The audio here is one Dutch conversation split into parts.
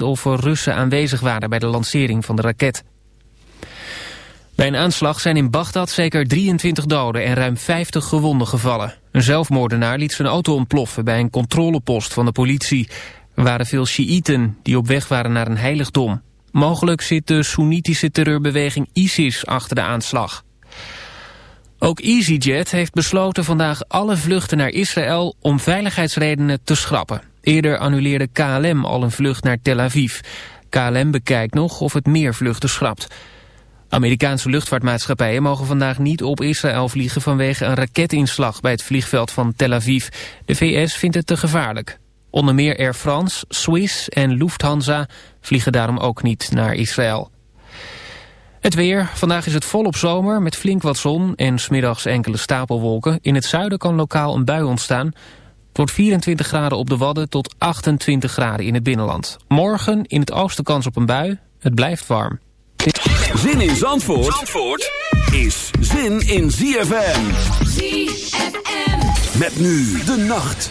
of er Russen aanwezig waren bij de lancering van de raket. Bij een aanslag zijn in Bagdad zeker 23 doden en ruim 50 gewonden gevallen. Een zelfmoordenaar liet zijn auto ontploffen bij een controlepost van de politie. Er waren veel Sjiïten die op weg waren naar een heiligdom. Mogelijk zit de Soenitische terreurbeweging ISIS achter de aanslag. Ook EasyJet heeft besloten vandaag alle vluchten naar Israël om veiligheidsredenen te schrappen. Eerder annuleerde KLM al een vlucht naar Tel Aviv. KLM bekijkt nog of het meer vluchten schrapt. Amerikaanse luchtvaartmaatschappijen mogen vandaag niet op Israël vliegen vanwege een raketinslag bij het vliegveld van Tel Aviv. De VS vindt het te gevaarlijk. Onder meer Air France, Swiss en Lufthansa vliegen daarom ook niet naar Israël. Het weer. Vandaag is het volop zomer met flink wat zon en smiddags enkele stapelwolken. In het zuiden kan lokaal een bui ontstaan. Het wordt 24 graden op de Wadden tot 28 graden in het binnenland. Morgen in het oosten kans op een bui. Het blijft warm. Zin in Zandvoort, Zandvoort is zin in ZFM. ZFM. Met nu de nacht.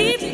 keep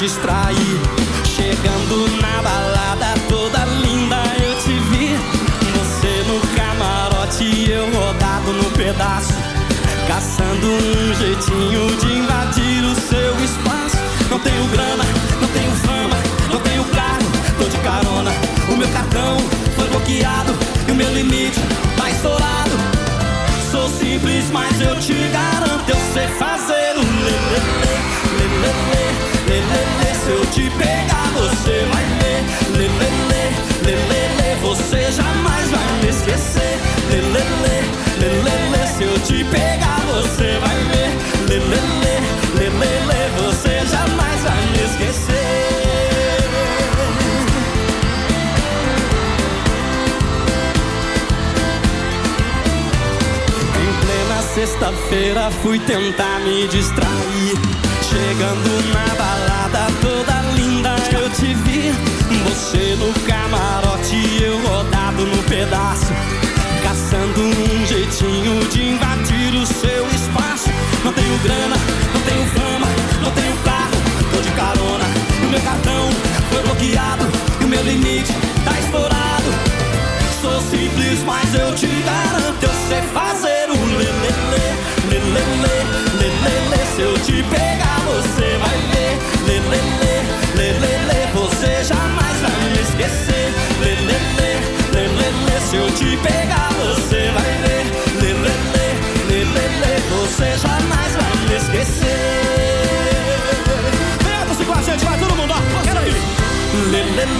distrair. pedaço, caçando um jeitinho de invadir.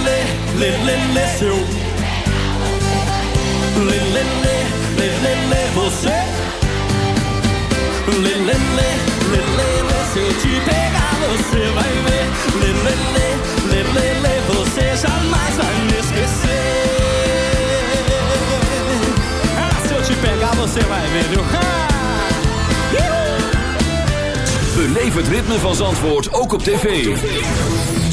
lê lele, você se eu te pegar você vai ver você jamais vai me se eu te pegar você vai ver viu Beleef het ritme van Zandvoort ook op tv.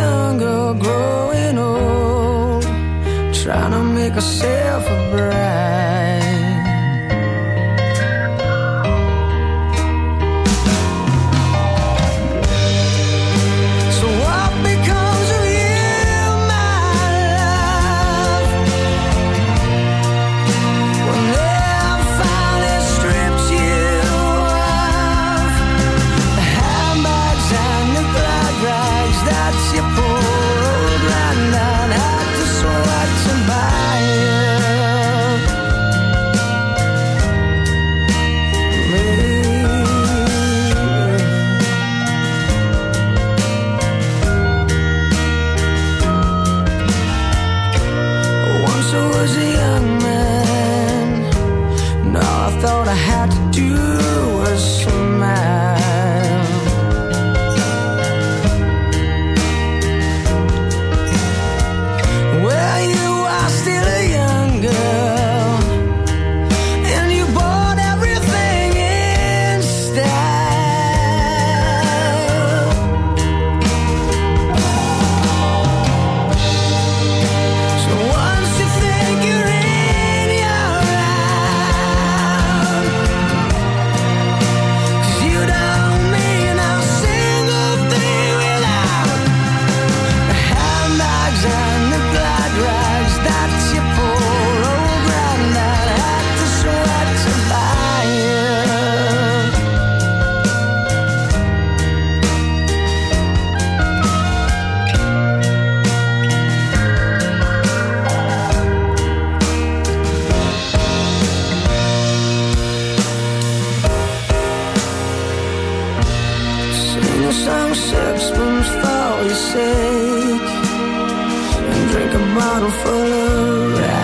younger, growing old, trying to make ourselves a bride. Six spoons for your sake. And drink a bottle full of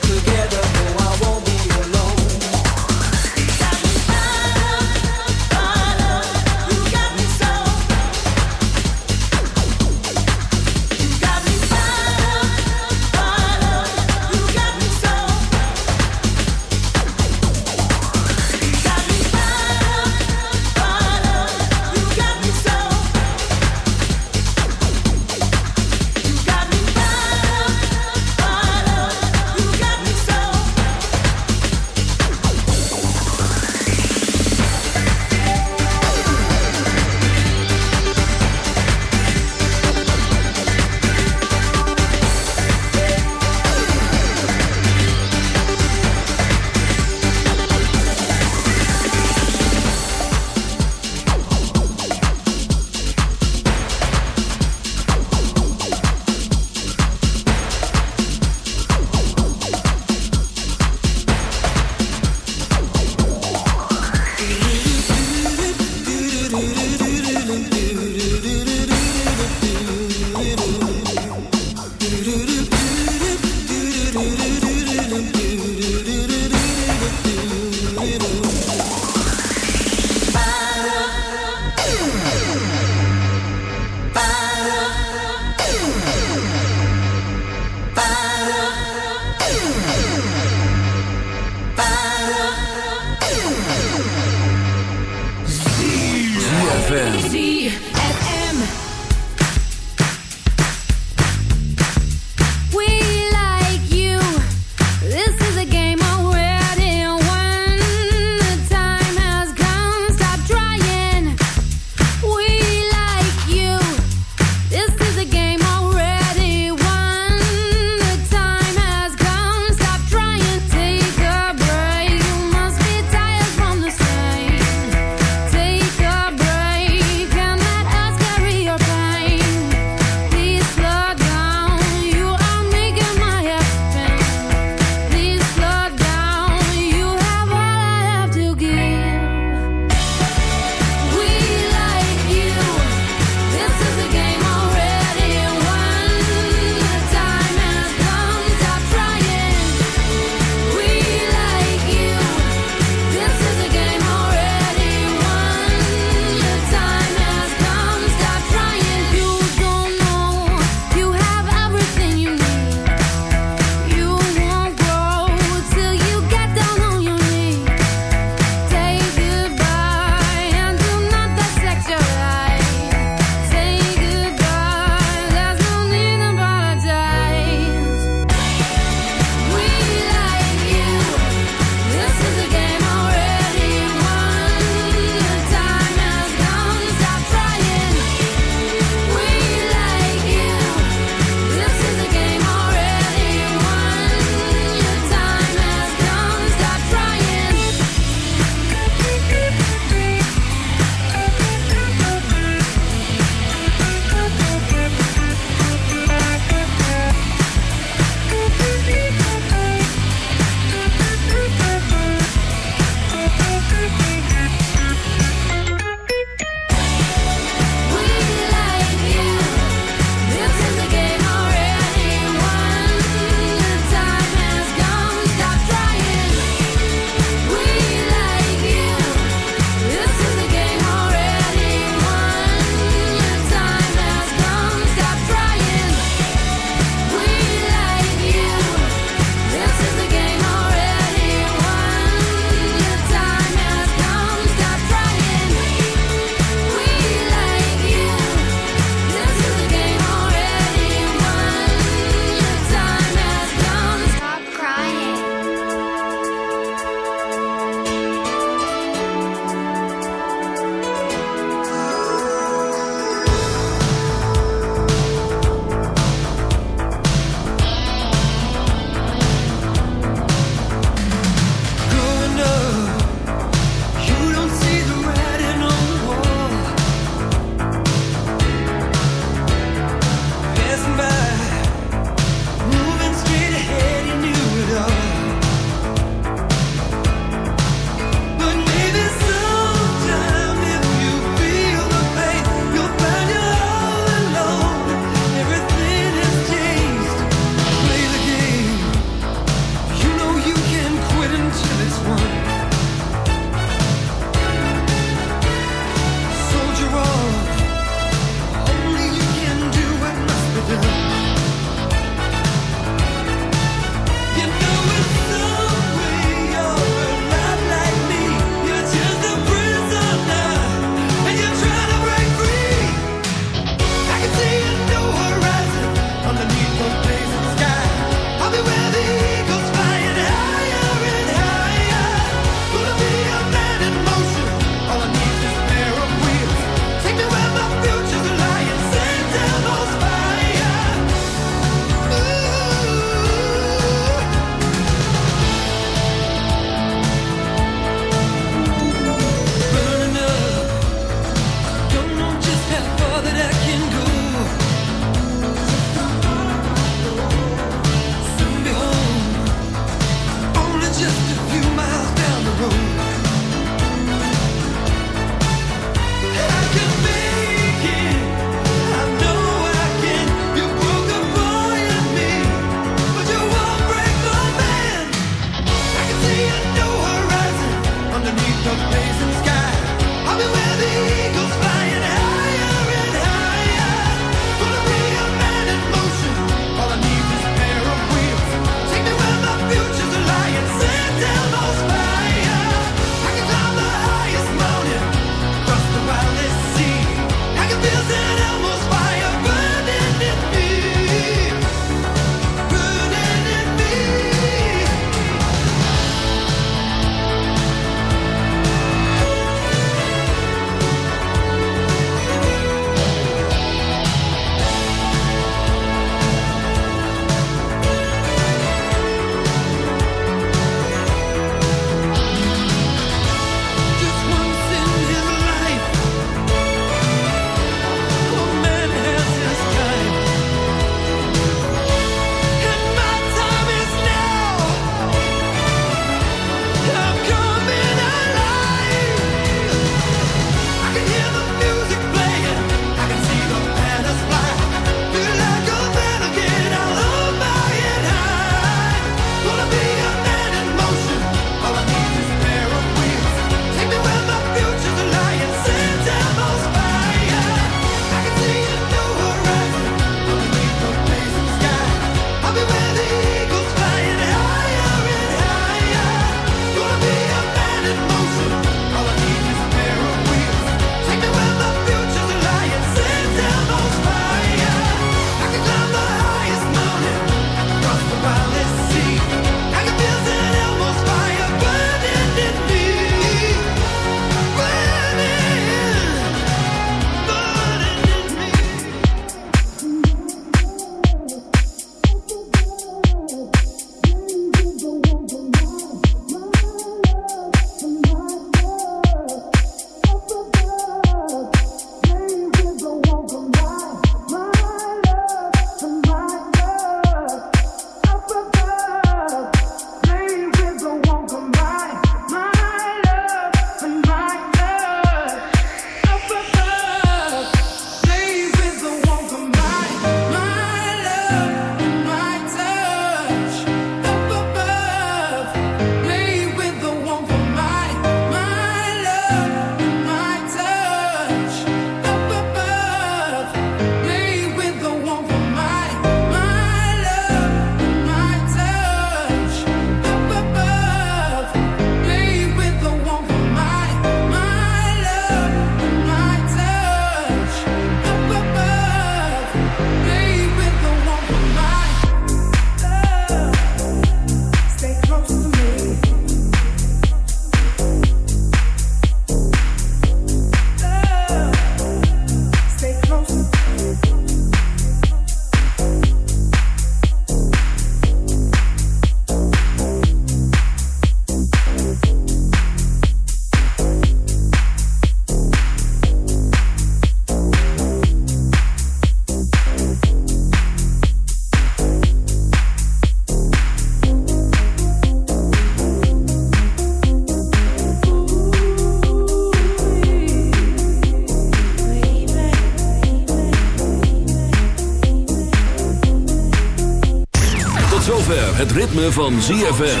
het ritme van ZFM.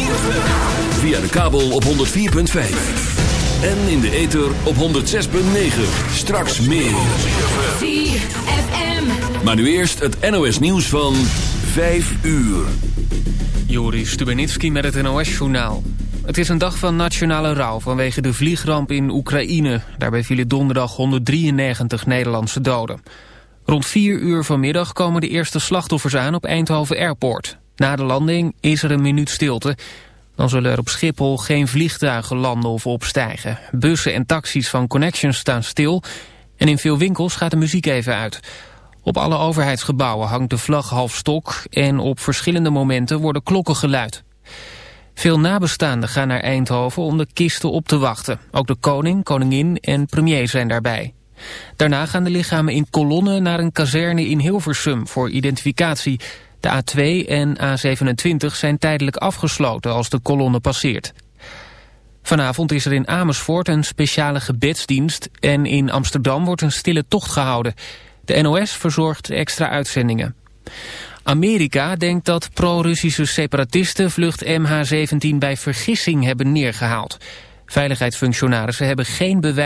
Via de kabel op 104.5. En in de ether op 106.9. Straks meer. ZFM. Maar nu eerst het NOS nieuws van 5 uur. Joris Stubenitski met het NOS-journaal. Het is een dag van nationale rouw vanwege de vliegramp in Oekraïne. Daarbij vielen donderdag 193 Nederlandse doden. Rond 4 uur vanmiddag komen de eerste slachtoffers aan op Eindhoven Airport. Na de landing is er een minuut stilte. Dan zullen er op Schiphol geen vliegtuigen landen of opstijgen. Bussen en taxis van Connections staan stil. En in veel winkels gaat de muziek even uit. Op alle overheidsgebouwen hangt de vlag half stok... en op verschillende momenten worden klokken geluid. Veel nabestaanden gaan naar Eindhoven om de kisten op te wachten. Ook de koning, koningin en premier zijn daarbij. Daarna gaan de lichamen in kolonnen naar een kazerne in Hilversum voor identificatie. De A2 en A27 zijn tijdelijk afgesloten als de kolonne passeert. Vanavond is er in Amersfoort een speciale gebedsdienst... en in Amsterdam wordt een stille tocht gehouden. De NOS verzorgt extra uitzendingen. Amerika denkt dat pro-Russische separatisten vlucht MH17 bij vergissing hebben neergehaald. Veiligheidsfunctionarissen hebben geen bewijs